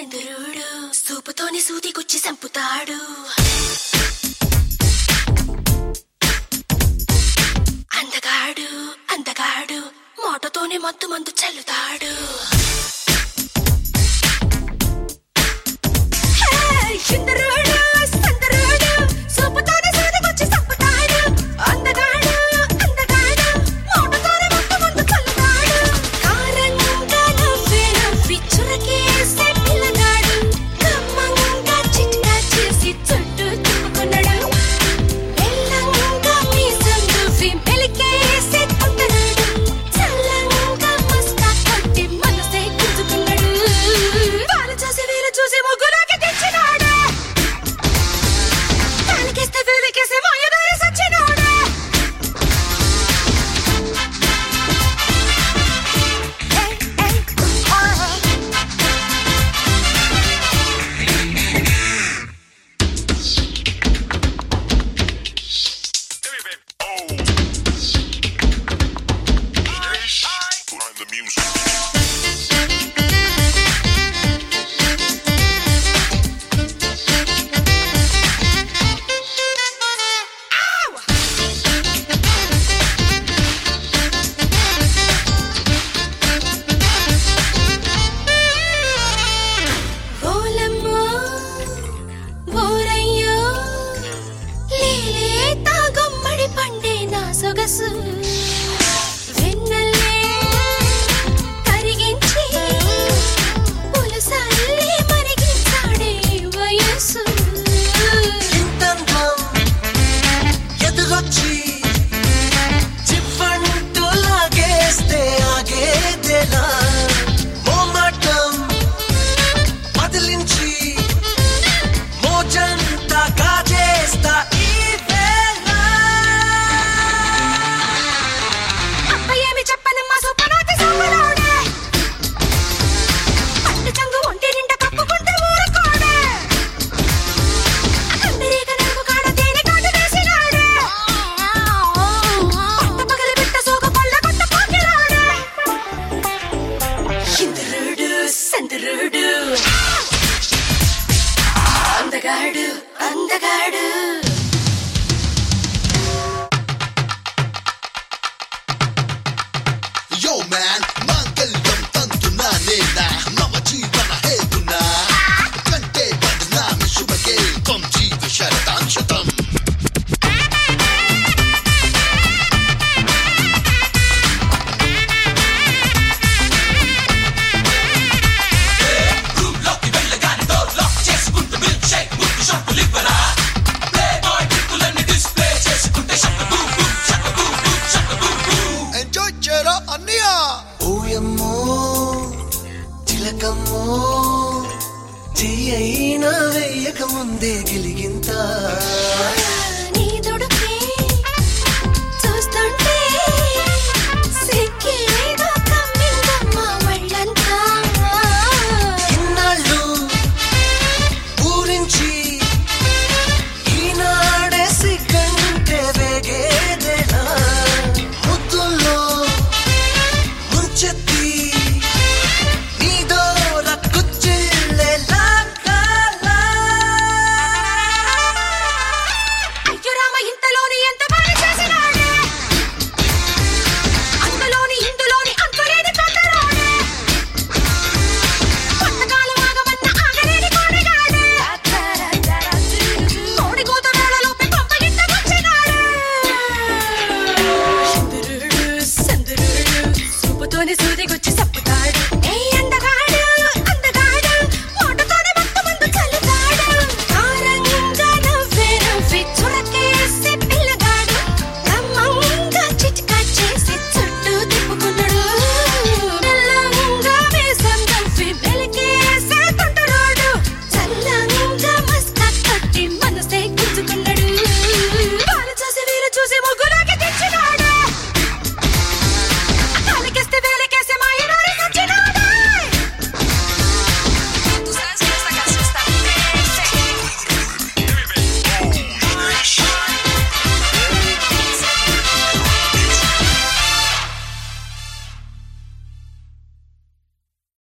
చంద్రుడు. సూపుతోని సూది గుచ్చి చంపుతాడు. అందగాడు అందగాడు మోటతోనే మత్తు మందు చల్లుతాడు. love. அந்த ரோடு அந்த காடு அந்த காடு. చెయ్యైనా వెయ్యక ముందే గెలిగింతా